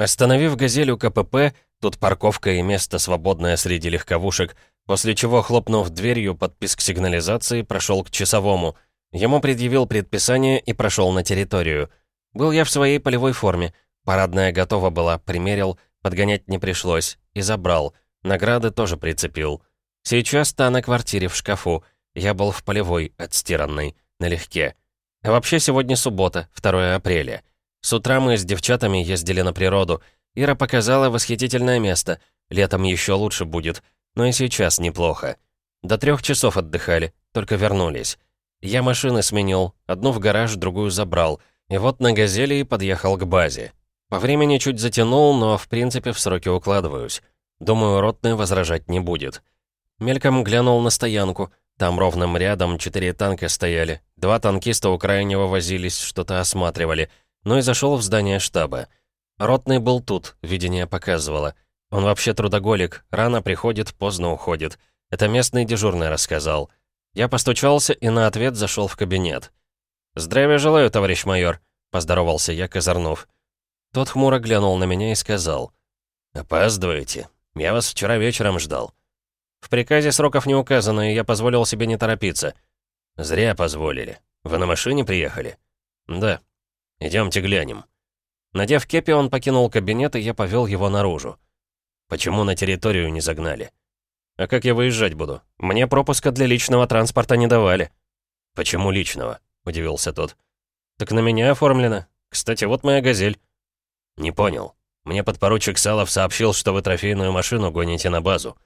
Остановив «Газель» у КПП, тут парковка и место, свободное среди легковушек, после чего, хлопнув дверью, подпись к сигнализации прошел к часовому. Ему предъявил предписание и прошел на территорию. Был я в своей полевой форме. Парадная готова была, примерил, подгонять не пришлось. И забрал. Награды тоже прицепил. Сейчас та на квартире в шкафу. Я был в полевой, отстиранной, налегке. А вообще сегодня суббота, 2 апреля. С утра мы с девчатами ездили на природу. Ира показала восхитительное место. Летом еще лучше будет. Но и сейчас неплохо. До трех часов отдыхали, только вернулись. Я машины сменил, одну в гараж, другую забрал. И вот на «Газели» и подъехал к базе. По времени чуть затянул, но в принципе в сроки укладываюсь. Думаю, ротный возражать не будет. Мельком глянул на стоянку. Там ровным рядом четыре танка стояли. Два танкиста у крайнего возились, что-то осматривали ну и зашел в здание штаба. Ротный был тут, видение показывало. Он вообще трудоголик, рано приходит, поздно уходит. Это местный дежурный рассказал. Я постучался и на ответ зашел в кабинет. «Здравия желаю, товарищ майор», — поздоровался я, козырнув. Тот хмуро глянул на меня и сказал. «Опаздываете. Я вас вчера вечером ждал». «В приказе сроков не указано, и я позволил себе не торопиться». «Зря позволили. Вы на машине приехали?» «Да», Идемте глянем». Надев кепи, он покинул кабинет, и я повел его наружу. «Почему на территорию не загнали?» «А как я выезжать буду? Мне пропуска для личного транспорта не давали». «Почему личного?» — удивился тот. «Так на меня оформлено. Кстати, вот моя «Газель». «Не понял. Мне подпоручик Салов сообщил, что вы трофейную машину гоните на базу».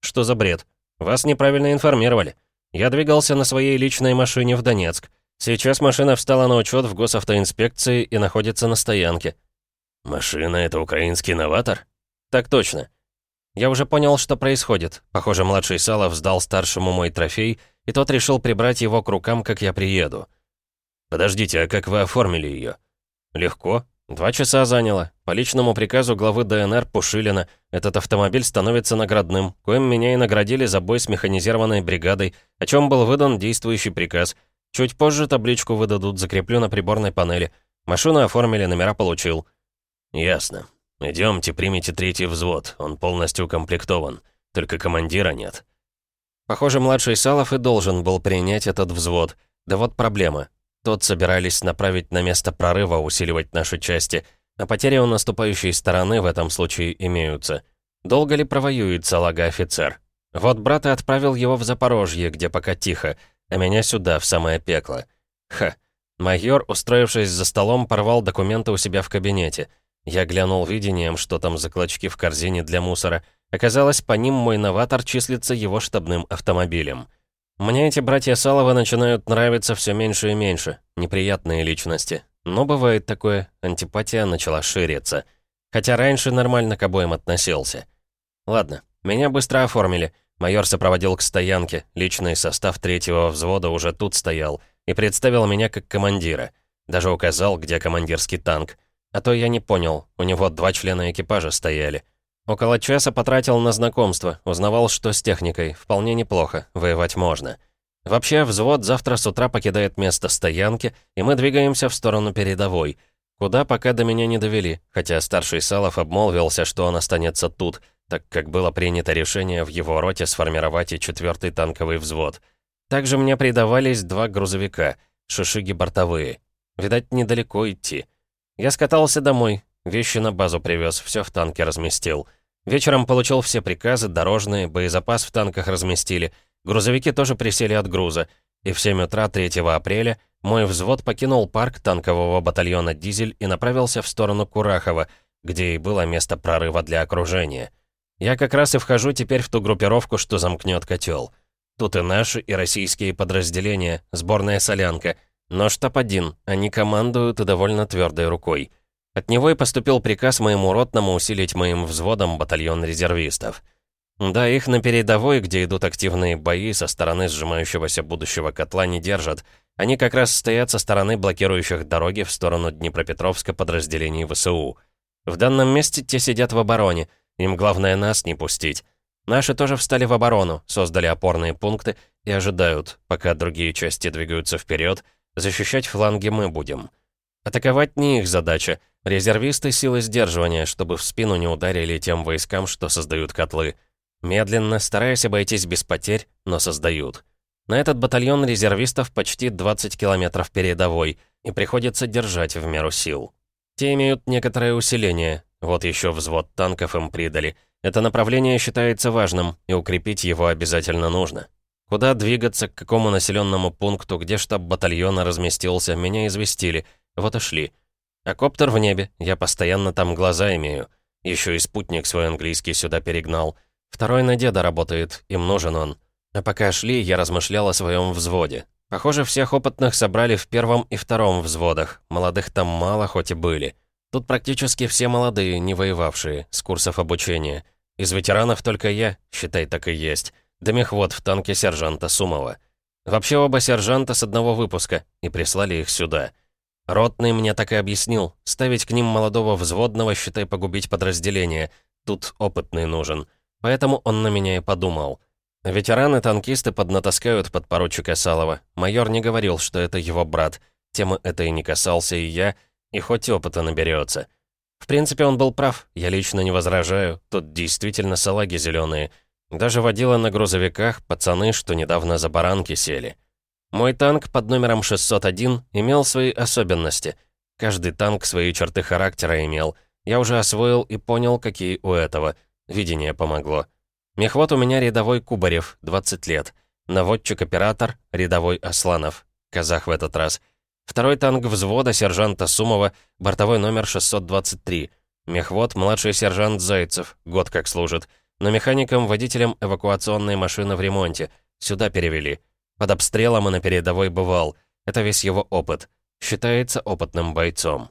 «Что за бред? Вас неправильно информировали. Я двигался на своей личной машине в Донецк. Сейчас машина встала на учет в госавтоинспекции и находится на стоянке. «Машина — это украинский новатор?» «Так точно». Я уже понял, что происходит. Похоже, младший Салов сдал старшему мой трофей, и тот решил прибрать его к рукам, как я приеду. «Подождите, а как вы оформили ее?» «Легко. Два часа заняло. По личному приказу главы ДНР Пушилина этот автомобиль становится наградным, коим меня и наградили за бой с механизированной бригадой, о чем был выдан действующий приказ — Чуть позже табличку выдадут, закреплю на приборной панели. Машину оформили, номера получил». «Ясно. Идемте, примите третий взвод. Он полностью укомплектован. Только командира нет». Похоже, младший Салов и должен был принять этот взвод. Да вот проблема. Тот собирались направить на место прорыва, усиливать наши части, а потери у наступающей стороны в этом случае имеются. Долго ли провоюет салага-офицер? Вот брат и отправил его в Запорожье, где пока тихо, а меня сюда, в самое пекло. Ха. Майор, устроившись за столом, порвал документы у себя в кабинете. Я глянул видением, что там за клочки в корзине для мусора. Оказалось, по ним мой новатор числится его штабным автомобилем. Мне эти братья Салова начинают нравиться все меньше и меньше. Неприятные личности. Но бывает такое, антипатия начала шириться. Хотя раньше нормально к обоим относился. Ладно, меня быстро оформили. Майор сопроводил к стоянке, личный состав третьего взвода уже тут стоял, и представил меня как командира. Даже указал, где командирский танк. А то я не понял, у него два члена экипажа стояли. Около часа потратил на знакомство, узнавал, что с техникой, вполне неплохо, воевать можно. Вообще, взвод завтра с утра покидает место стоянки, и мы двигаемся в сторону передовой. Куда пока до меня не довели, хотя старший Салов обмолвился, что он останется тут, так как было принято решение в его роте сформировать и четвертый танковый взвод. Также мне придавались два грузовика, шишиги бортовые. Видать, недалеко идти. Я скатался домой, вещи на базу привез, все в танке разместил. Вечером получил все приказы, дорожные, боезапас в танках разместили. Грузовики тоже присели от груза. И в 7 утра 3 апреля мой взвод покинул парк танкового батальона «Дизель» и направился в сторону Курахова, где и было место прорыва для окружения. Я как раз и вхожу теперь в ту группировку, что замкнет котел. Тут и наши, и российские подразделения, сборная солянка. Но штаб один, они командуют и довольно твердой рукой. От него и поступил приказ моему ротному усилить моим взводом батальон резервистов. Да, их на передовой, где идут активные бои, со стороны сжимающегося будущего котла не держат. Они как раз стоят со стороны блокирующих дороги в сторону Днепропетровска подразделений ВСУ. В данном месте те сидят в обороне — им главное нас не пустить. Наши тоже встали в оборону, создали опорные пункты и ожидают, пока другие части двигаются вперед, защищать фланги мы будем. Атаковать не их задача, Резервисты силы сдерживания, чтобы в спину не ударили тем войскам, что создают котлы. Медленно, стараясь обойтись без потерь, но создают. На этот батальон резервистов почти 20 километров передовой, и приходится держать в меру сил. Те имеют некоторое усиление, вот еще взвод танков им придали. Это направление считается важным, и укрепить его обязательно нужно. Куда двигаться, к какому населенному пункту, где штаб батальона разместился, меня известили. Вот и шли. А коптер в небе, я постоянно там глаза имею. Еще и спутник свой английский сюда перегнал. Второй на деда работает, им нужен он. А пока шли, я размышлял о своем взводе. Похоже, всех опытных собрали в первом и втором взводах. Молодых там мало, хоть и были. Тут практически все молодые, не воевавшие, с курсов обучения. Из ветеранов только я, считай, так и есть. Дымехвод в танке сержанта Сумова. Вообще оба сержанта с одного выпуска, и прислали их сюда. Ротный мне так и объяснил. Ставить к ним молодого взводного, считай, погубить подразделение. Тут опытный нужен. Поэтому он на меня и подумал. Ветераны-танкисты поднатаскают подпоручика Салова. Майор не говорил, что это его брат. Темы этой не касался и я, и хоть опыта наберется. В принципе, он был прав. Я лично не возражаю. Тут действительно салаги зеленые. Даже водила на грузовиках пацаны, что недавно за баранки сели. Мой танк под номером 601 имел свои особенности. Каждый танк свои черты характера имел. Я уже освоил и понял, какие у этого. Видение помогло. Мехвод у меня рядовой Кубарев, 20 лет. Наводчик-оператор, рядовой Асланов. Казах в этот раз. Второй танк взвода сержанта Сумова, бортовой номер 623. Мехвод, младший сержант Зайцев, год как служит. Но механиком-водителем эвакуационной машины в ремонте. Сюда перевели. Под обстрелом и на передовой бывал. Это весь его опыт. Считается опытным бойцом.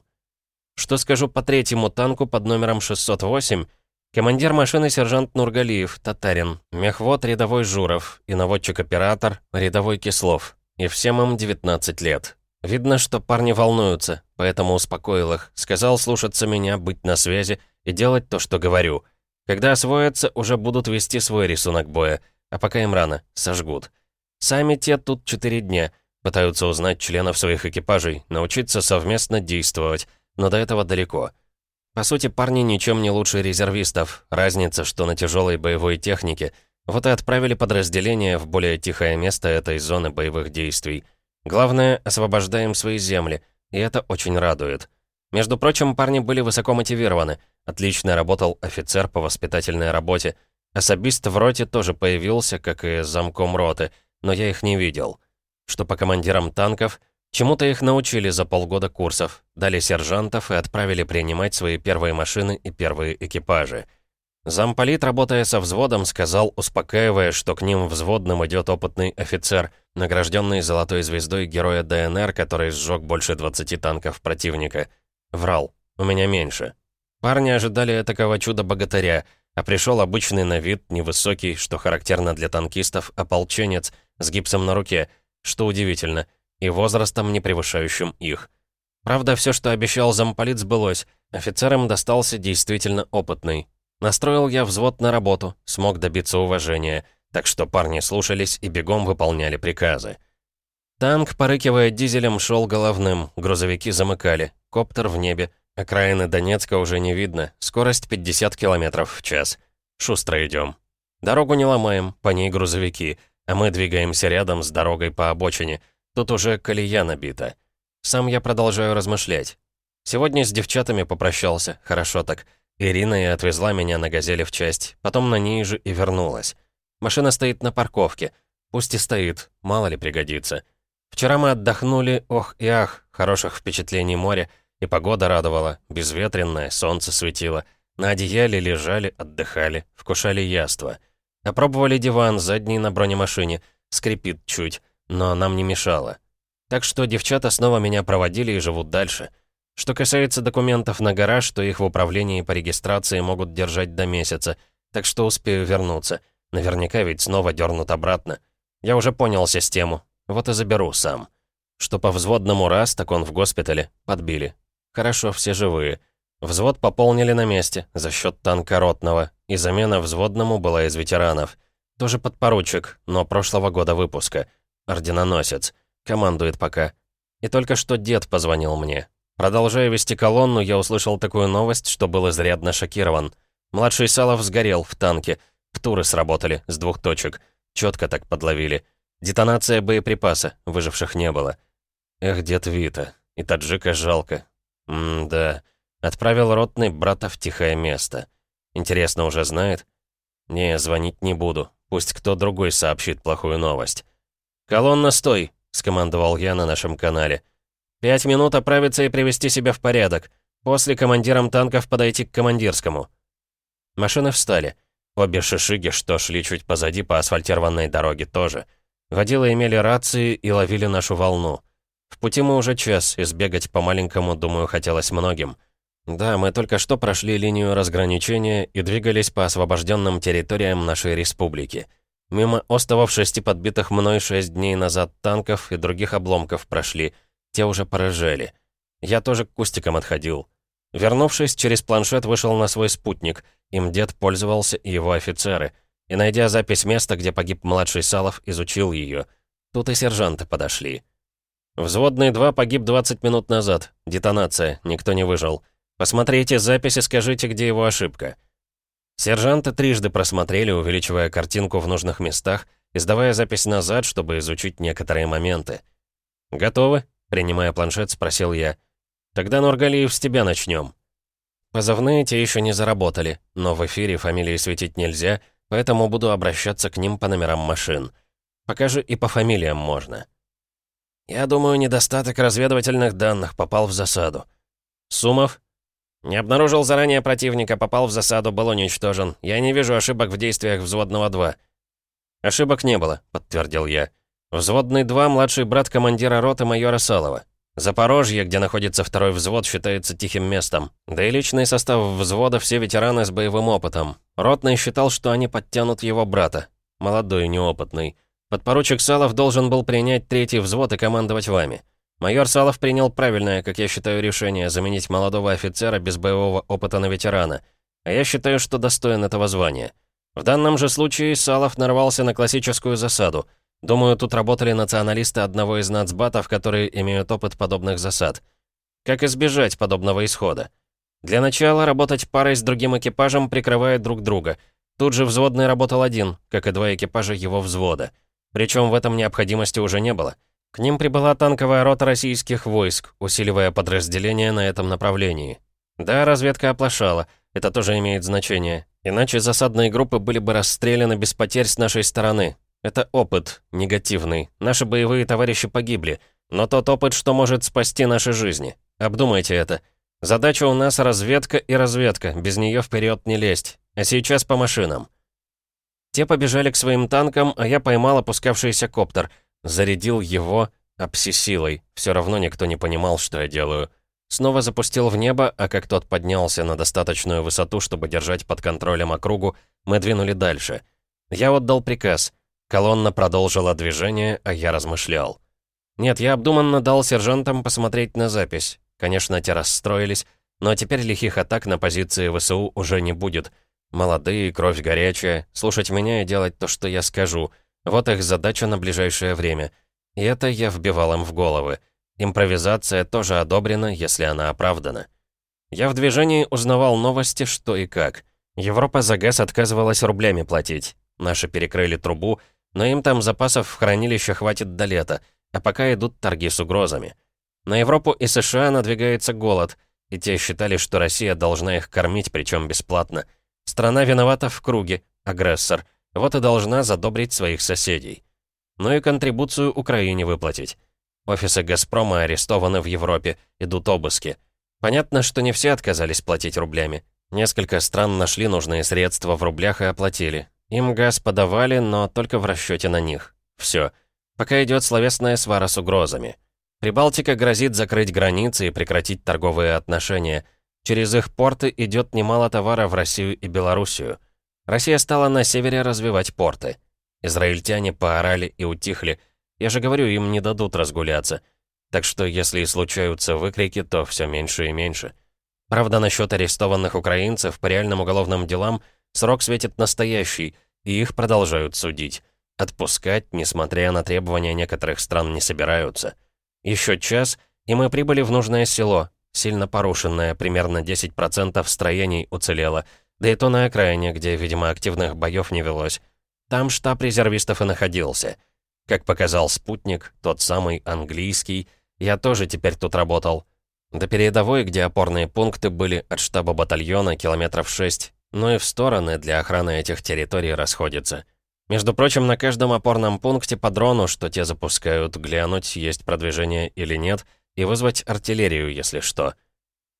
Что скажу по третьему танку под номером 608? Командир машины сержант Нургалиев, татарин. Мехвод рядовой Журов. И наводчик-оператор рядовой Кислов. И всем им 19 лет. Видно, что парни волнуются, поэтому успокоил их. Сказал слушаться меня, быть на связи и делать то, что говорю. Когда освоятся, уже будут вести свой рисунок боя. А пока им рано, сожгут. Сами те тут четыре дня. Пытаются узнать членов своих экипажей, научиться совместно действовать, но до этого далеко. По сути, парни ничем не лучше резервистов. Разница, что на тяжелой боевой технике. Вот и отправили подразделение в более тихое место этой зоны боевых действий. Главное, освобождаем свои земли, и это очень радует. Между прочим, парни были высоко мотивированы. Отлично работал офицер по воспитательной работе. Особист в роте тоже появился, как и замком роты — но я их не видел. Что по командирам танков, чему-то их научили за полгода курсов, дали сержантов и отправили принимать свои первые машины и первые экипажи. Замполит, работая со взводом, сказал, успокаивая, что к ним взводным идет опытный офицер, награжденный золотой звездой героя ДНР, который сжег больше 20 танков противника. Врал. У меня меньше. Парни ожидали такого чуда-богатыря, а пришел обычный на вид, невысокий, что характерно для танкистов, ополченец — с гипсом на руке, что удивительно, и возрастом, не превышающим их. Правда, все, что обещал замполит, сбылось. Офицерам достался действительно опытный. Настроил я взвод на работу, смог добиться уважения, так что парни слушались и бегом выполняли приказы. Танк, порыкивая дизелем, шел головным, грузовики замыкали, коптер в небе, окраины Донецка уже не видно, скорость 50 км в час. Шустро идем. Дорогу не ломаем, по ней грузовики — а мы двигаемся рядом с дорогой по обочине. Тут уже колея набита. Сам я продолжаю размышлять. Сегодня с девчатами попрощался, хорошо так. Ирина и отвезла меня на «Газели» в часть, потом на ней же и вернулась. Машина стоит на парковке. Пусть и стоит, мало ли пригодится. Вчера мы отдохнули, ох и ах, хороших впечатлений моря, и погода радовала, безветренная, солнце светило. На одеяле лежали, отдыхали, вкушали яства. Опробовали диван, задний на бронемашине. Скрипит чуть, но нам не мешало. Так что девчата снова меня проводили и живут дальше. Что касается документов на гараж, то их в управлении по регистрации могут держать до месяца, так что успею вернуться. Наверняка ведь снова дернут обратно. Я уже понял систему, вот и заберу сам. Что по взводному раз, так он в госпитале, подбили. Хорошо, все живые. Взвод пополнили на месте, за счет танка ротного, и замена взводному была из ветеранов. Тоже подпоручик, но прошлого года выпуска. Орденоносец. Командует пока. И только что дед позвонил мне. Продолжая вести колонну, я услышал такую новость, что был изрядно шокирован. Младший Салов сгорел в танке. Птуры сработали с двух точек. Четко так подловили. Детонация боеприпаса, выживших не было. Эх, дед Вита. И таджика жалко. М-да. Отправил ротный брата в тихое место. Интересно, уже знает? Не, звонить не буду. Пусть кто другой сообщит плохую новость. «Колонна, стой!» — скомандовал я на нашем канале. «Пять минут оправиться и привести себя в порядок. После командирам танков подойти к командирскому». Машины встали. Обе шишиги, что шли чуть позади по асфальтированной дороге, тоже. Водилы имели рации и ловили нашу волну. В пути мы уже час, и сбегать по-маленькому, думаю, хотелось многим. Да, мы только что прошли линию разграничения и двигались по освобожденным территориям нашей республики. Мимо остовов шести подбитых мной шесть дней назад танков и других обломков прошли, те уже порыжели. Я тоже к кустикам отходил. Вернувшись, через планшет вышел на свой спутник, им дед пользовался и его офицеры, и, найдя запись места, где погиб младший Салов, изучил ее. Тут и сержанты подошли. Взводный 2 погиб 20 минут назад. Детонация, никто не выжил. Посмотрите запись и скажите, где его ошибка. Сержанты трижды просмотрели, увеличивая картинку в нужных местах и сдавая запись назад, чтобы изучить некоторые моменты. «Готовы?» — принимая планшет, спросил я. «Тогда, Нургалиев, с тебя начнем». Позывные те еще не заработали, но в эфире фамилии светить нельзя, поэтому буду обращаться к ним по номерам машин. Пока же и по фамилиям можно. Я думаю, недостаток разведывательных данных попал в засаду. Сумов? «Не обнаружил заранее противника, попал в засаду, был уничтожен. Я не вижу ошибок в действиях взводного 2». «Ошибок не было», — подтвердил я. «Взводный 2 — младший брат командира роты майора Салова. Запорожье, где находится второй взвод, считается тихим местом. Да и личный состав взвода все ветераны с боевым опытом. Ротный считал, что они подтянут его брата. Молодой, неопытный. Подпоручик Салов должен был принять третий взвод и командовать вами. Майор Салов принял правильное, как я считаю, решение заменить молодого офицера без боевого опыта на ветерана. А я считаю, что достоин этого звания. В данном же случае Салов нарвался на классическую засаду. Думаю, тут работали националисты одного из нацбатов, которые имеют опыт подобных засад. Как избежать подобного исхода? Для начала работать парой с другим экипажем, прикрывая друг друга. Тут же взводный работал один, как и два экипажа его взвода. Причем в этом необходимости уже не было. К ним прибыла танковая рота российских войск, усиливая подразделения на этом направлении. Да, разведка оплошала, это тоже имеет значение. Иначе засадные группы были бы расстреляны без потерь с нашей стороны. Это опыт, негативный. Наши боевые товарищи погибли. Но тот опыт, что может спасти наши жизни. Обдумайте это. Задача у нас разведка и разведка, без нее вперед не лезть. А сейчас по машинам. Те побежали к своим танкам, а я поймал опускавшийся коптер — Зарядил его обсисилой. Все равно никто не понимал, что я делаю. Снова запустил в небо, а как тот поднялся на достаточную высоту, чтобы держать под контролем округу, мы двинули дальше. Я отдал приказ. Колонна продолжила движение, а я размышлял. Нет, я обдуманно дал сержантам посмотреть на запись. Конечно, те расстроились, но теперь лихих атак на позиции ВСУ уже не будет. Молодые, кровь горячая, слушать меня и делать то, что я скажу — вот их задача на ближайшее время. И это я вбивал им в головы. Импровизация тоже одобрена, если она оправдана. Я в движении узнавал новости, что и как. Европа за газ отказывалась рублями платить. Наши перекрыли трубу, но им там запасов в хранилище хватит до лета, а пока идут торги с угрозами. На Европу и США надвигается голод, и те считали, что Россия должна их кормить, причем бесплатно. Страна виновата в круге, агрессор — вот и должна задобрить своих соседей. Ну и контрибуцию Украине выплатить. Офисы «Газпрома» арестованы в Европе, идут обыски. Понятно, что не все отказались платить рублями. Несколько стран нашли нужные средства в рублях и оплатили. Им газ подавали, но только в расчете на них. Все. Пока идет словесная свара с угрозами. Прибалтика грозит закрыть границы и прекратить торговые отношения. Через их порты идет немало товара в Россию и Белоруссию. Россия стала на севере развивать порты. Израильтяне поорали и утихли. Я же говорю, им не дадут разгуляться. Так что если и случаются выкрики, то все меньше и меньше. Правда, насчет арестованных украинцев по реальным уголовным делам срок светит настоящий, и их продолжают судить. Отпускать, несмотря на требования некоторых стран, не собираются. Еще час, и мы прибыли в нужное село, сильно порушенная, примерно 10% строений уцелело, да и то на окраине, где, видимо, активных боев не велось. Там штаб резервистов и находился. Как показал спутник, тот самый английский, я тоже теперь тут работал. До передовой, где опорные пункты были от штаба батальона километров 6, но и в стороны для охраны этих территорий расходятся. Между прочим, на каждом опорном пункте по дрону, что те запускают, глянуть, есть продвижение или нет, и вызвать артиллерию, если что.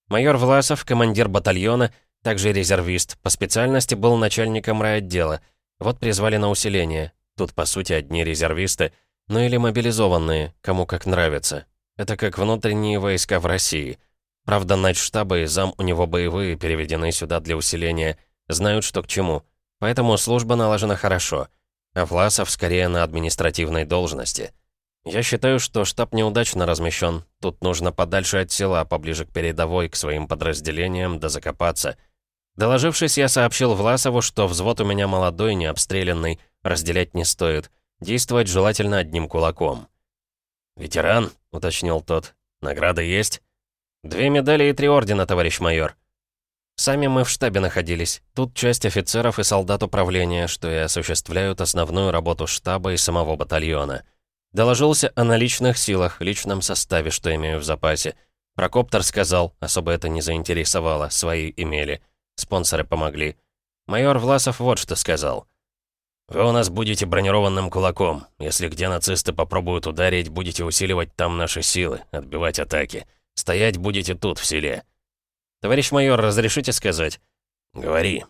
Майор Власов, командир батальона, также резервист, по специальности был начальником райотдела. Вот призвали на усиление. Тут, по сути, одни резервисты, ну или мобилизованные, кому как нравится. Это как внутренние войска в России. Правда, начштаба и зам у него боевые переведены сюда для усиления. Знают, что к чему. Поэтому служба налажена хорошо. А Власов скорее на административной должности. Я считаю, что штаб неудачно размещен. Тут нужно подальше от села, поближе к передовой, к своим подразделениям, да закопаться. Доложившись, я сообщил Власову, что взвод у меня молодой, не обстрелянный, разделять не стоит. Действовать желательно одним кулаком. «Ветеран?» — уточнил тот. «Награда есть?» «Две медали и три ордена, товарищ майор». Сами мы в штабе находились. Тут часть офицеров и солдат управления, что и осуществляют основную работу штаба и самого батальона. Доложился о наличных силах, личном составе, что имею в запасе. Прокоптер сказал, особо это не заинтересовало, свои имели. Спонсоры помогли. Майор Власов вот что сказал. «Вы у нас будете бронированным кулаком. Если где нацисты попробуют ударить, будете усиливать там наши силы, отбивать атаки. Стоять будете тут, в селе». «Товарищ майор, разрешите сказать?» «Говори».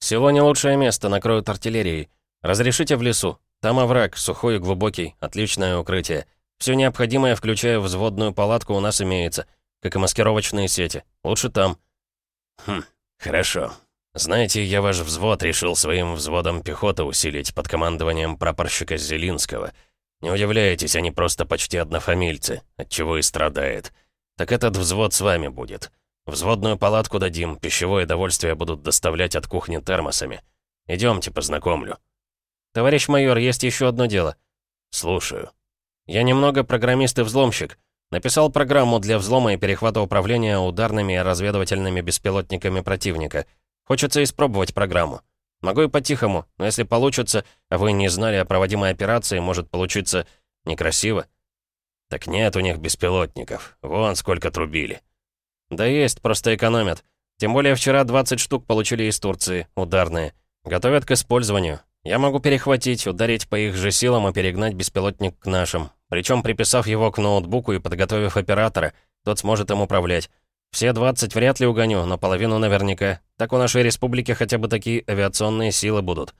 «Село не лучшее место, накроют артиллерией. Разрешите в лесу. Там овраг, сухой и глубокий, отличное укрытие. Все необходимое, включая взводную палатку, у нас имеется, как и маскировочные сети. Лучше там». «Хм, хорошо. Знаете, я ваш взвод решил своим взводом пехоты усилить под командованием прапорщика Зелинского. Не удивляйтесь, они просто почти однофамильцы, от чего и страдает. Так этот взвод с вами будет. Взводную палатку дадим, пищевое довольствие будут доставлять от кухни термосами. Идемте, познакомлю». «Товарищ майор, есть еще одно дело». «Слушаю». «Я немного программист и взломщик. Написал программу для взлома и перехвата управления ударными и разведывательными беспилотниками противника. Хочется испробовать программу. Могу и по-тихому, но если получится, а вы не знали о проводимой операции, может получиться некрасиво». «Так нет у них беспилотников. Вон сколько трубили». «Да есть, просто экономят. Тем более вчера 20 штук получили из Турции, ударные. Готовят к использованию. Я могу перехватить, ударить по их же силам и перегнать беспилотник к нашим. Причем приписав его к ноутбуку и подготовив оператора, тот сможет им управлять. Все 20 вряд ли угоню, но половину наверняка. Так у нашей республики хотя бы такие авиационные силы будут.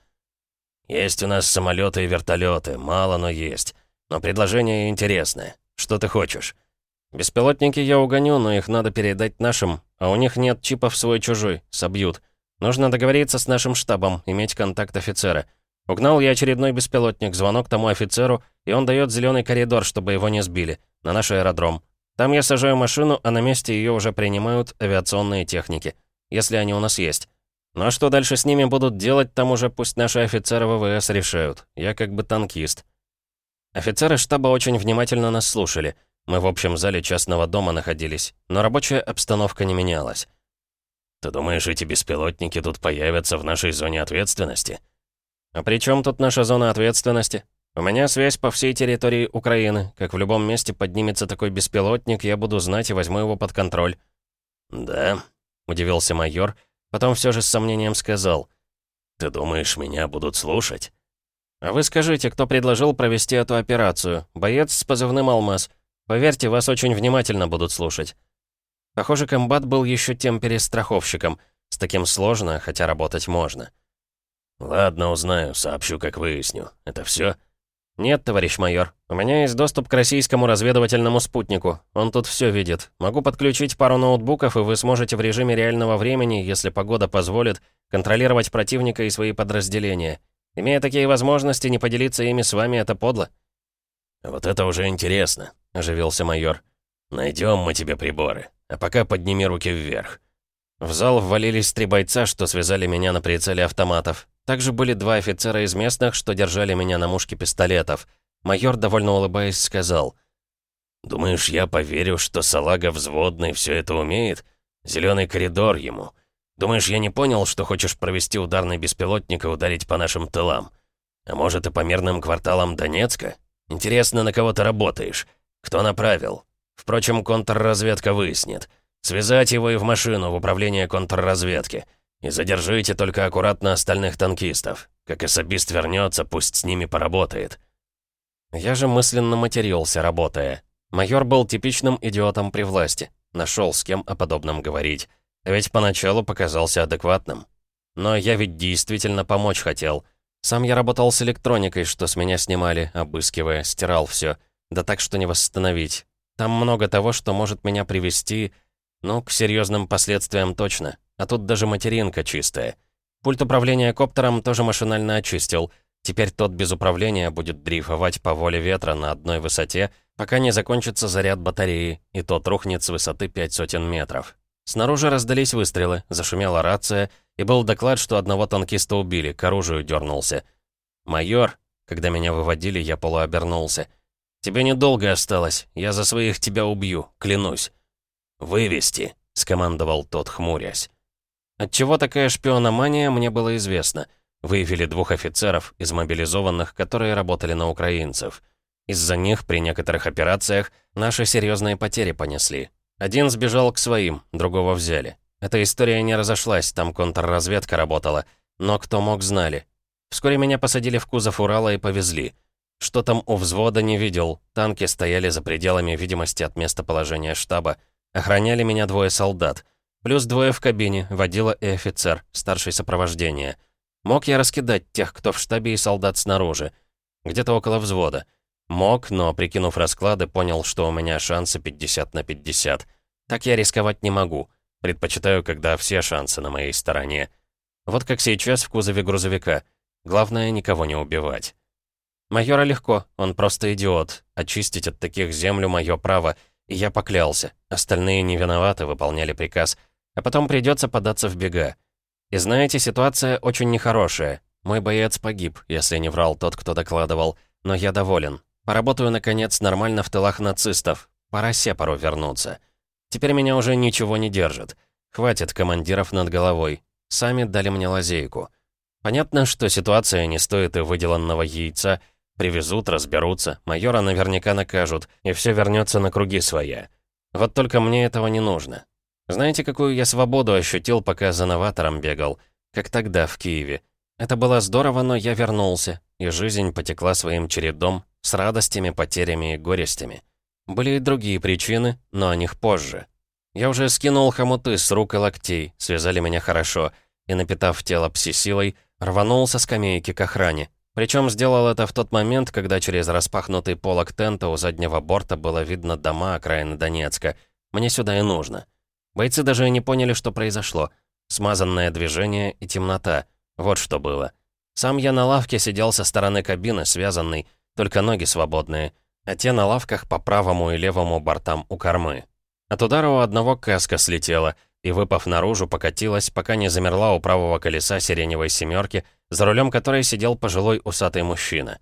Есть у нас самолеты и вертолеты, мало, но есть. Но предложение интересное. Что ты хочешь? Беспилотники я угоню, но их надо передать нашим, а у них нет чипов свой-чужой, собьют. Нужно договориться с нашим штабом, иметь контакт офицера. Угнал я очередной беспилотник, звонок тому офицеру, и он дает зеленый коридор, чтобы его не сбили, на наш аэродром. Там я сажаю машину, а на месте ее уже принимают авиационные техники, если они у нас есть. Ну а что дальше с ними будут делать, там уже пусть наши офицеры ВВС решают. Я как бы танкист. Офицеры штаба очень внимательно нас слушали. Мы в общем зале частного дома находились, но рабочая обстановка не менялась. Ты думаешь, эти беспилотники тут появятся в нашей зоне ответственности? А при чем тут наша зона ответственности? У меня связь по всей территории Украины. Как в любом месте поднимется такой беспилотник, я буду знать и возьму его под контроль. Да, удивился майор, потом все же с сомнением сказал. Ты думаешь, меня будут слушать? А вы скажите, кто предложил провести эту операцию? Боец с позывным «Алмаз». Поверьте, вас очень внимательно будут слушать. Похоже, комбат был еще тем перестраховщиком. С таким сложно, хотя работать можно. «Ладно, узнаю, сообщу, как выясню. Это все? «Нет, товарищ майор. У меня есть доступ к российскому разведывательному спутнику. Он тут все видит. Могу подключить пару ноутбуков, и вы сможете в режиме реального времени, если погода позволит, контролировать противника и свои подразделения. Имея такие возможности, не поделиться ими с вами — это подло». «Вот это уже интересно», — оживился майор. «Найдем мы тебе приборы». А пока подними руки вверх». В зал ввалились три бойца, что связали меня на прицеле автоматов. Также были два офицера из местных, что держали меня на мушке пистолетов. Майор, довольно улыбаясь, сказал. Думаешь, я поверю, что салага взводный все это умеет? Зеленый коридор ему. Думаешь, я не понял, что хочешь провести ударный беспилотник и ударить по нашим тылам? А может, и по мирным кварталам Донецка? Интересно, на кого ты работаешь? Кто направил? Впрочем, контрразведка выяснит. Связать его и в машину в управление контрразведки. И задержите только аккуратно остальных танкистов. Как особист вернется, пусть с ними поработает. Я же мысленно матерился, работая. Майор был типичным идиотом при власти. Нашел с кем о подобном говорить. Ведь поначалу показался адекватным. Но я ведь действительно помочь хотел. Сам я работал с электроникой, что с меня снимали, обыскивая, стирал все. Да так, что не восстановить. Там много того, что может меня привести, ну, к серьезным последствиям точно. А тут даже материнка чистая. Пульт управления коптером тоже машинально очистил. Теперь тот без управления будет дрейфовать по воле ветра на одной высоте, пока не закончится заряд батареи, и тот рухнет с высоты пять сотен метров. Снаружи раздались выстрелы, зашумела рация, и был доклад, что одного танкиста убили, к оружию дернулся. «Майор», когда меня выводили, я полуобернулся. «Тебе недолго осталось, я за своих тебя убью, клянусь». «Вывести», — скомандовал тот, хмурясь. Отчего такая шпиономания, мне было известно. Выявили двух офицеров, из мобилизованных, которые работали на украинцев. Из-за них при некоторых операциях наши серьезные потери понесли. Один сбежал к своим, другого взяли. Эта история не разошлась, там контрразведка работала. Но кто мог, знали. Вскоре меня посадили в кузов Урала и повезли. Что там у взвода не видел. Танки стояли за пределами видимости от местоположения штаба. Охраняли меня двое солдат. Плюс двое в кабине, водила и офицер, старший сопровождения. Мог я раскидать тех, кто в штабе и солдат снаружи. Где-то около взвода. Мог, но, прикинув расклады, понял, что у меня шансы 50 на 50. Так я рисковать не могу. Предпочитаю, когда все шансы на моей стороне. Вот как сейчас в кузове грузовика. Главное, никого не убивать. Майора легко, он просто идиот. Очистить от таких землю мое право. И я поклялся. Остальные не виноваты, выполняли приказ. А потом придется податься в бега. И знаете, ситуация очень нехорошая. Мой боец погиб, если не врал тот, кто докладывал. Но я доволен. Поработаю, наконец, нормально в тылах нацистов. Пора Сепару вернуться. Теперь меня уже ничего не держит. Хватит командиров над головой. Сами дали мне лазейку. Понятно, что ситуация не стоит и выделанного яйца. Привезут, разберутся, майора наверняка накажут, и все вернется на круги своя. Вот только мне этого не нужно. Знаете, какую я свободу ощутил, пока за новатором бегал? Как тогда, в Киеве. Это было здорово, но я вернулся, и жизнь потекла своим чередом, с радостями, потерями и горестями. Были и другие причины, но о них позже. Я уже скинул хомуты с рук и локтей, связали меня хорошо, и, напитав тело пси-силой, рванул со скамейки к охране. Причем сделал это в тот момент, когда через распахнутый полок тента у заднего борта было видно дома окраины Донецка. Мне сюда и нужно. Бойцы даже не поняли, что произошло. Смазанное движение и темнота. Вот что было. Сам я на лавке сидел со стороны кабины, связанный, только ноги свободные, а те на лавках по правому и левому бортам у кормы. От удара у одного каска слетела и, выпав наружу, покатилась, пока не замерла у правого колеса сиреневой семерки, за рулем которой сидел пожилой усатый мужчина.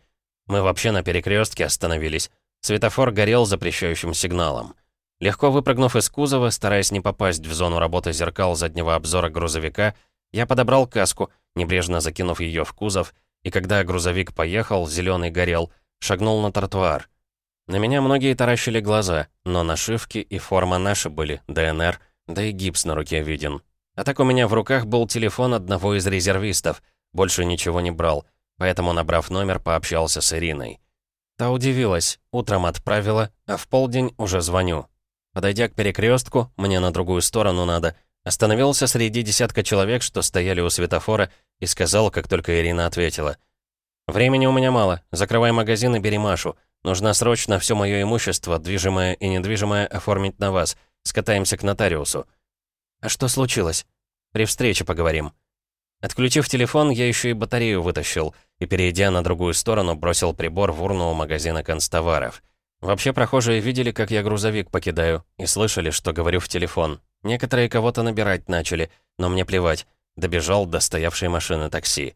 Мы вообще на перекрестке остановились. Светофор горел запрещающим сигналом. Легко выпрыгнув из кузова, стараясь не попасть в зону работы зеркал заднего обзора грузовика, я подобрал каску, небрежно закинув ее в кузов, и когда грузовик поехал, зеленый горел — Шагнул на тротуар. На меня многие таращили глаза, но нашивки и форма наши были, ДНР, да и гипс на руке виден. А так у меня в руках был телефон одного из резервистов, больше ничего не брал, поэтому, набрав номер, пообщался с Ириной. Та удивилась, утром отправила, а в полдень уже звоню. Подойдя к перекрестку, мне на другую сторону надо, остановился среди десятка человек, что стояли у светофора, и сказал, как только Ирина ответила — «Времени у меня мало. Закрывай магазин и бери Машу. Нужно срочно все мое имущество, движимое и недвижимое, оформить на вас. Скатаемся к нотариусу». «А что случилось?» «При встрече поговорим». Отключив телефон, я еще и батарею вытащил и, перейдя на другую сторону, бросил прибор в урну у магазина констоваров. Вообще, прохожие видели, как я грузовик покидаю, и слышали, что говорю в телефон. Некоторые кого-то набирать начали, но мне плевать. Добежал до стоявшей машины такси.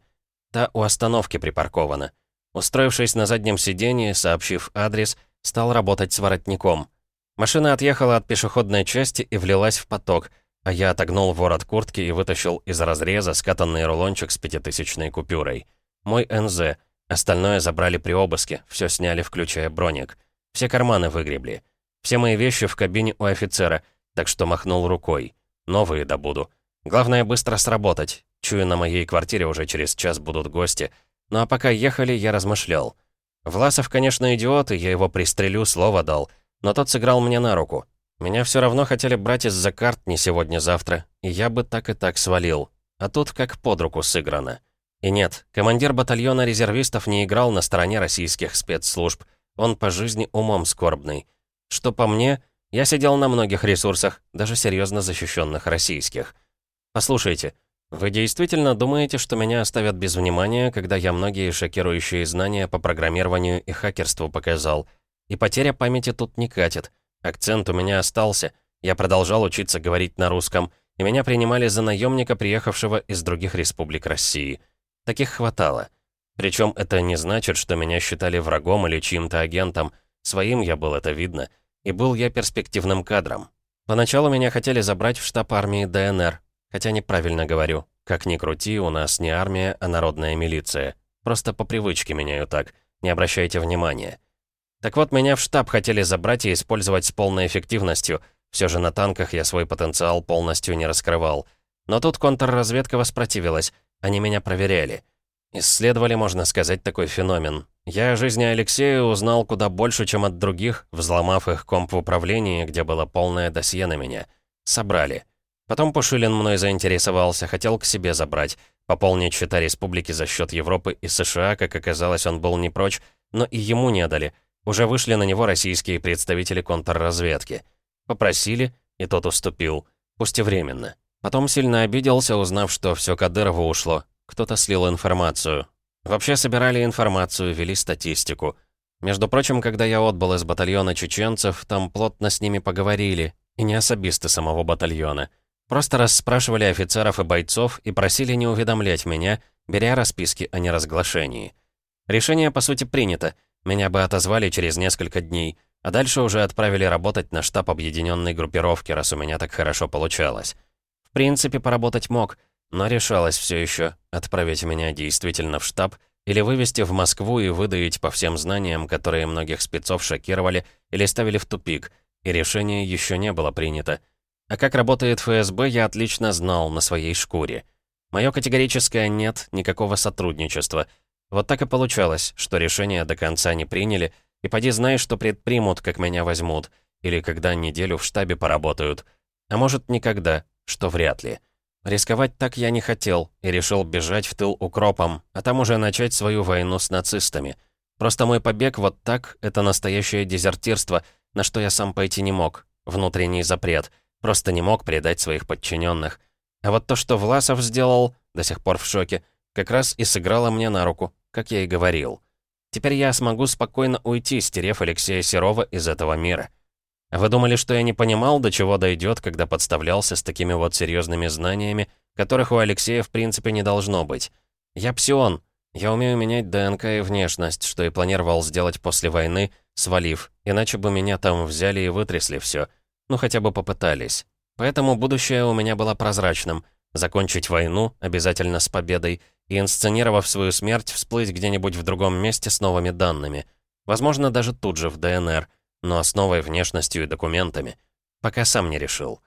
Та у остановки припаркована. Устроившись на заднем сиденье, сообщив адрес, стал работать с воротником. Машина отъехала от пешеходной части и влилась в поток, а я отогнул ворот куртки и вытащил из разреза скатанный рулончик с пятитысячной купюрой. Мой НЗ. Остальное забрали при обыске, все сняли, включая броник. Все карманы выгребли. Все мои вещи в кабине у офицера, так что махнул рукой. Новые добуду. Главное быстро сработать. Чую, на моей квартире уже через час будут гости. Ну а пока ехали, я размышлял. Власов, конечно, идиот, и я его пристрелю, слово дал. Но тот сыграл мне на руку. Меня все равно хотели брать из-за карт не сегодня-завтра, и я бы так и так свалил. А тут как под руку сыграно. И нет, командир батальона резервистов не играл на стороне российских спецслужб. Он по жизни умом скорбный. Что по мне, я сидел на многих ресурсах, даже серьезно защищенных российских. Послушайте, вы действительно думаете, что меня оставят без внимания, когда я многие шокирующие знания по программированию и хакерству показал? И потеря памяти тут не катит. Акцент у меня остался. Я продолжал учиться говорить на русском, и меня принимали за наемника, приехавшего из других республик России. Таких хватало. Причем это не значит, что меня считали врагом или чьим-то агентом. Своим я был, это видно. И был я перспективным кадром. Поначалу меня хотели забрать в штаб армии ДНР, Хотя неправильно говорю. Как ни крути, у нас не армия, а народная милиция. Просто по привычке меняю так. Не обращайте внимания. Так вот, меня в штаб хотели забрать и использовать с полной эффективностью. Все же на танках я свой потенциал полностью не раскрывал. Но тут контрразведка воспротивилась. Они меня проверяли. Исследовали, можно сказать, такой феномен. Я о жизни Алексея узнал куда больше, чем от других, взломав их комп в управлении, где было полное досье на меня. Собрали. Потом Пушилин мной заинтересовался, хотел к себе забрать, пополнить счета республики за счет Европы и США, как оказалось, он был не прочь, но и ему не дали. Уже вышли на него российские представители контрразведки. Попросили, и тот уступил, пусть и временно. Потом сильно обиделся, узнав, что все Кадырову ушло. Кто-то слил информацию. Вообще собирали информацию, вели статистику. Между прочим, когда я отбыл из батальона чеченцев, там плотно с ними поговорили, и не особисты самого батальона. Просто расспрашивали офицеров и бойцов и просили не уведомлять меня, беря расписки о неразглашении. Решение, по сути, принято. Меня бы отозвали через несколько дней, а дальше уже отправили работать на штаб объединенной группировки, раз у меня так хорошо получалось. В принципе, поработать мог, но решалось все еще отправить меня действительно в штаб или вывести в Москву и выдаить по всем знаниям, которые многих спецов шокировали или ставили в тупик, и решение еще не было принято. А как работает ФСБ, я отлично знал на своей шкуре. Мое категорическое «нет» — никакого сотрудничества. Вот так и получалось, что решение до конца не приняли, и поди знай, что предпримут, как меня возьмут, или когда неделю в штабе поработают. А может, никогда, что вряд ли. Рисковать так я не хотел, и решил бежать в тыл укропом, а там уже начать свою войну с нацистами. Просто мой побег вот так — это настоящее дезертирство, на что я сам пойти не мог. Внутренний запрет — Просто не мог предать своих подчиненных. А вот то, что Власов сделал, до сих пор в шоке, как раз и сыграло мне на руку, как я и говорил. Теперь я смогу спокойно уйти, стерев Алексея Серова из этого мира. вы думали, что я не понимал, до чего дойдет, когда подставлялся с такими вот серьезными знаниями, которых у Алексея в принципе не должно быть? Я псион. Я умею менять ДНК и внешность, что и планировал сделать после войны, свалив, иначе бы меня там взяли и вытрясли все. Ну, хотя бы попытались. Поэтому будущее у меня было прозрачным. Закончить войну, обязательно с победой, и, инсценировав свою смерть, всплыть где-нибудь в другом месте с новыми данными. Возможно, даже тут же, в ДНР, но с новой внешностью и документами. Пока сам не решил.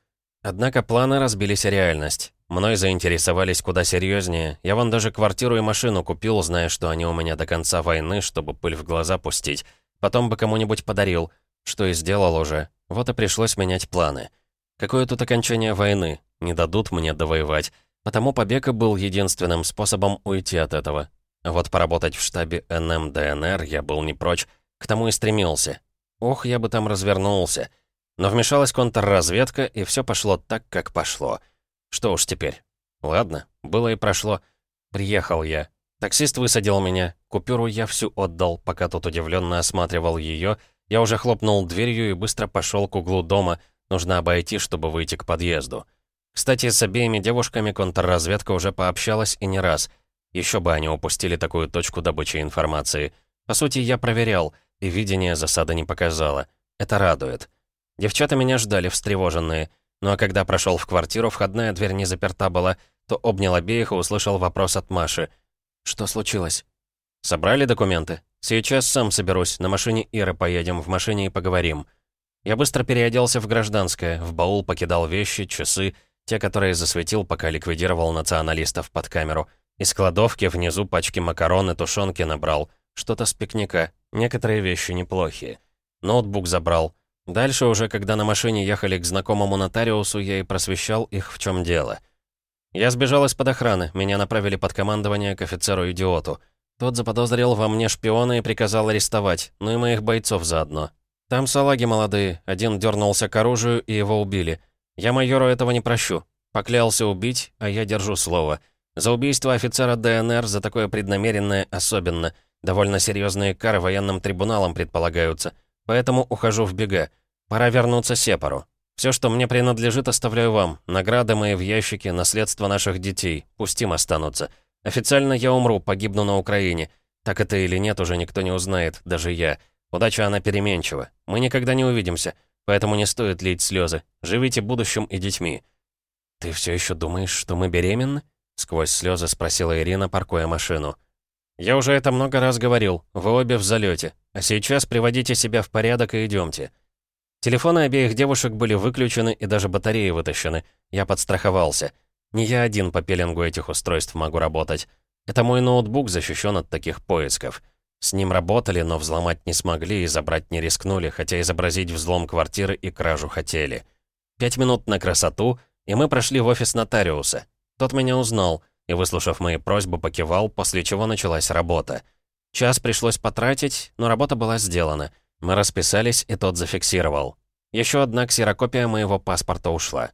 Однако планы разбились о реальность. Мной заинтересовались куда серьезнее. Я вон даже квартиру и машину купил, зная, что они у меня до конца войны, чтобы пыль в глаза пустить. Потом бы кому-нибудь подарил, что и сделал уже. Вот и пришлось менять планы. Какое тут окончание войны? Не дадут мне довоевать. Потому побег и был единственным способом уйти от этого. Вот поработать в штабе НМДНР я был не прочь. К тому и стремился. Ох, я бы там развернулся. Но вмешалась контрразведка, и все пошло так, как пошло. Что уж теперь. Ладно, было и прошло. Приехал я. Таксист высадил меня. Купюру я всю отдал, пока тот удивленно осматривал ее, я уже хлопнул дверью и быстро пошел к углу дома. Нужно обойти, чтобы выйти к подъезду. Кстати, с обеими девушками контрразведка уже пообщалась и не раз. Еще бы они упустили такую точку добычи информации. По сути, я проверял, и видение засады не показало. Это радует. Девчата меня ждали, встревоженные. Ну а когда прошел в квартиру, входная дверь не заперта была, то обнял обеих и услышал вопрос от Маши. «Что случилось?» «Собрали документы? Сейчас сам соберусь, на машине Иры поедем, в машине и поговорим». Я быстро переоделся в гражданское, в баул покидал вещи, часы, те, которые засветил, пока ликвидировал националистов под камеру. Из кладовки внизу пачки макарон и тушенки набрал. Что-то с пикника. Некоторые вещи неплохие. Ноутбук забрал. Дальше уже, когда на машине ехали к знакомому нотариусу, я и просвещал их, в чем дело. Я сбежал из-под охраны, меня направили под командование к офицеру-идиоту. Тот заподозрил во мне шпиона и приказал арестовать, ну и моих бойцов заодно. Там салаги молодые, один дернулся к оружию, и его убили. Я майору этого не прощу. Поклялся убить, а я держу слово. За убийство офицера ДНР, за такое преднамеренное особенно. Довольно серьезные кары военным трибуналам предполагаются. Поэтому ухожу в бега. Пора вернуться Сепару. Все, что мне принадлежит, оставляю вам. Награды мои в ящике, наследство наших детей. Пусть им останутся. Официально я умру, погибну на Украине. Так это или нет, уже никто не узнает, даже я. Удача она переменчива. Мы никогда не увидимся, поэтому не стоит лить слезы. Живите будущим и детьми». «Ты все еще думаешь, что мы беременны?» Сквозь слезы спросила Ирина, паркуя машину. «Я уже это много раз говорил. Вы обе в залете. А сейчас приводите себя в порядок и идемте». Телефоны обеих девушек были выключены и даже батареи вытащены. Я подстраховался. Не я один по пеленгу этих устройств могу работать. Это мой ноутбук защищен от таких поисков. С ним работали, но взломать не смогли и забрать не рискнули, хотя изобразить взлом квартиры и кражу хотели. Пять минут на красоту, и мы прошли в офис нотариуса. Тот меня узнал и, выслушав мои просьбы, покивал, после чего началась работа. Час пришлось потратить, но работа была сделана. Мы расписались, и тот зафиксировал. Еще одна ксерокопия моего паспорта ушла.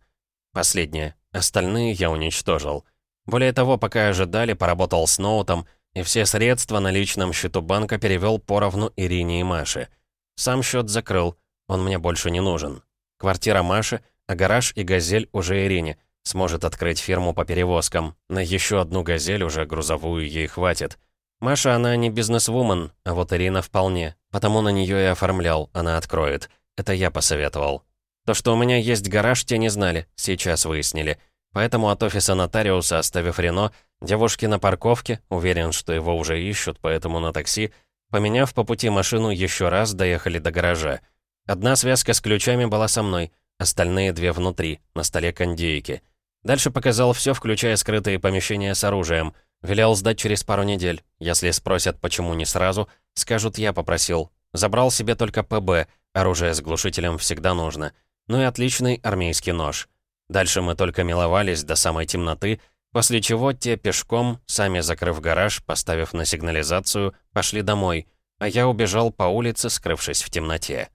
Последняя. Остальные я уничтожил. Более того, пока ожидали, поработал с ноутом, и все средства на личном счету банка перевел поровну Ирине и Маше. Сам счет закрыл, он мне больше не нужен. Квартира Маши, а гараж и «Газель» уже Ирине. Сможет открыть фирму по перевозкам. На еще одну «Газель» уже грузовую ей хватит. Маша, она не бизнесвумен, а вот Ирина вполне. Потому на нее и оформлял, она откроет. Это я посоветовал. То, что у меня есть гараж, те не знали, сейчас выяснили. Поэтому от офиса нотариуса, оставив Рено, девушки на парковке, уверен, что его уже ищут, поэтому на такси, поменяв по пути машину еще раз, доехали до гаража. Одна связка с ключами была со мной, остальные две внутри, на столе кондейки. Дальше показал все, включая скрытые помещения с оружием. Велел сдать через пару недель. Если спросят, почему не сразу, скажут, я попросил. Забрал себе только ПБ, оружие с глушителем всегда нужно. Ну и отличный армейский нож. Дальше мы только миловались до самой темноты, после чего те пешком, сами закрыв гараж, поставив на сигнализацию, пошли домой, а я убежал по улице, скрывшись в темноте.